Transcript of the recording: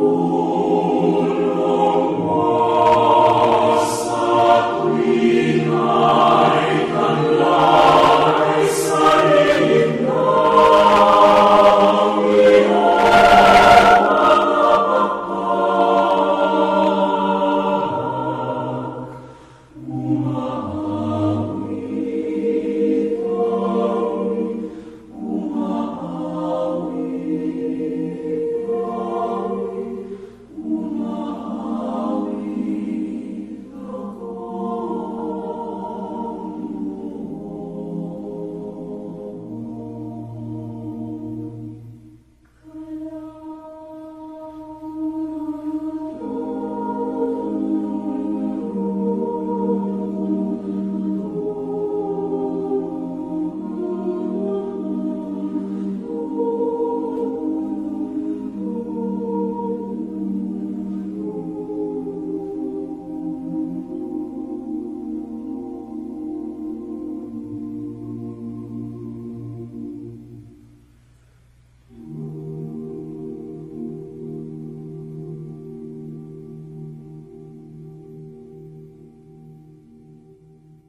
Oh.